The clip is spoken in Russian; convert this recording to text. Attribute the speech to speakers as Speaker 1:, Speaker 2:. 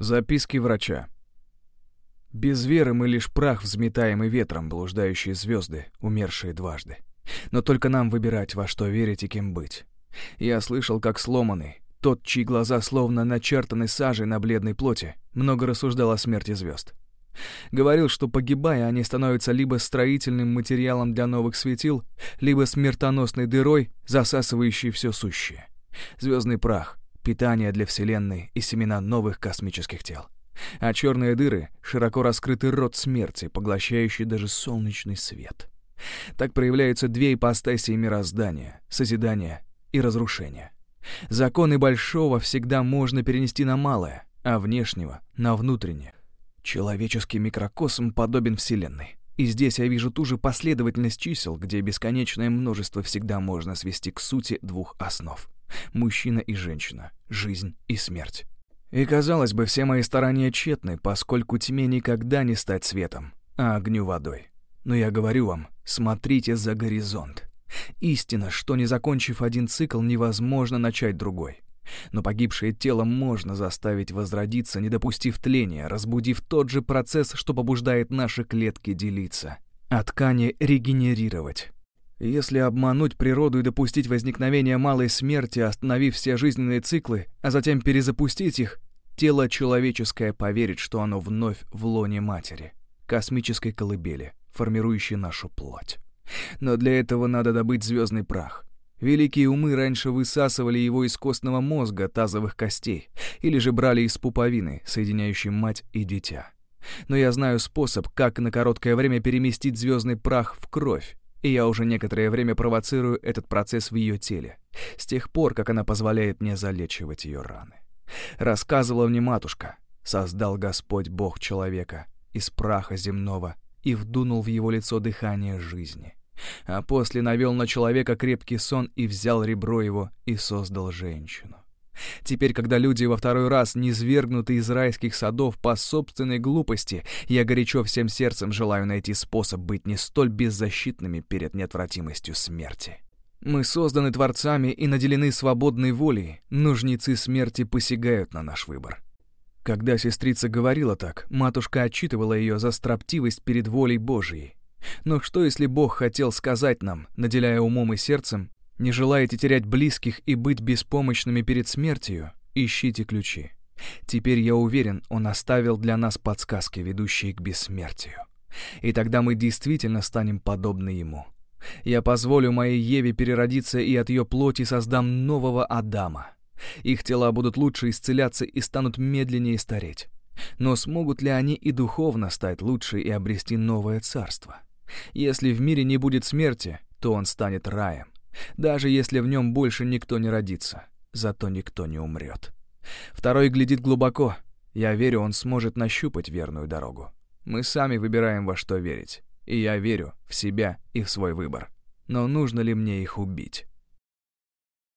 Speaker 1: Записки врача. Без веры мы лишь прах, взметаемый ветром, блуждающие звезды, умершие дважды. Но только нам выбирать, во что верить и кем быть. Я слышал, как сломанный, тот, чьи глаза словно начертаны сажей на бледной плоти, много рассуждал о смерти звезд. Говорил, что погибая, они становятся либо строительным материалом для новых светил, либо смертоносной дырой, засасывающей все сущее. Звездный прах, питание для Вселенной и семена новых космических тел. А черные дыры — широко раскрытый рот смерти, поглощающий даже солнечный свет. Так проявляются две ипостаси мироздания — созидание и разрушение. Законы большого всегда можно перенести на малое, а внешнего — на внутреннее. Человеческий микрокосм подобен Вселенной. И здесь я вижу ту же последовательность чисел, где бесконечное множество всегда можно свести к сути двух основ — мужчина и женщина, жизнь и смерть. И, казалось бы, все мои старания тщетны, поскольку тьме никогда не стать светом, а огню водой. Но я говорю вам, смотрите за горизонт. Истина, что не закончив один цикл, невозможно начать другой. Но погибшее тело можно заставить возродиться, не допустив тления, разбудив тот же процесс, что побуждает наши клетки делиться, а ткани регенерировать. Если обмануть природу и допустить возникновение малой смерти, остановив все жизненные циклы, а затем перезапустить их, тело человеческое поверит, что оно вновь в лоне матери, космической колыбели, формирующей нашу плоть. Но для этого надо добыть звездный прах, Великие умы раньше высасывали его из костного мозга, тазовых костей, или же брали из пуповины, соединяющей мать и дитя. Но я знаю способ, как на короткое время переместить звездный прах в кровь, и я уже некоторое время провоцирую этот процесс в ее теле, с тех пор, как она позволяет мне залечивать ее раны. Рассказывала мне матушка, создал Господь Бог человека из праха земного и вдунул в его лицо дыхание жизни а после навел на человека крепкий сон и взял ребро его и создал женщину. Теперь, когда люди во второй раз низвергнуты из райских садов по собственной глупости, я горячо всем сердцем желаю найти способ быть не столь беззащитными перед неотвратимостью смерти. Мы созданы Творцами и наделены свободной волей, но жнецы смерти посягают на наш выбор. Когда сестрица говорила так, матушка отчитывала ее за строптивость перед волей Божией. Но что, если Бог хотел сказать нам, наделяя умом и сердцем, не желаете терять близких и быть беспомощными перед смертью? Ищите ключи. Теперь я уверен, Он оставил для нас подсказки, ведущие к бессмертию. И тогда мы действительно станем подобны Ему. Я позволю моей Еве переродиться и от ее плоти создам нового Адама. Их тела будут лучше исцеляться и станут медленнее стареть. Но смогут ли они и духовно стать лучше и обрести новое царство? Если в мире не будет смерти, то он станет раем. Даже если в нем больше никто не родится, зато никто не умрет. Второй глядит глубоко. Я верю, он сможет нащупать верную дорогу. Мы сами выбираем, во что верить. И я верю в себя и в свой выбор. Но нужно ли мне их убить?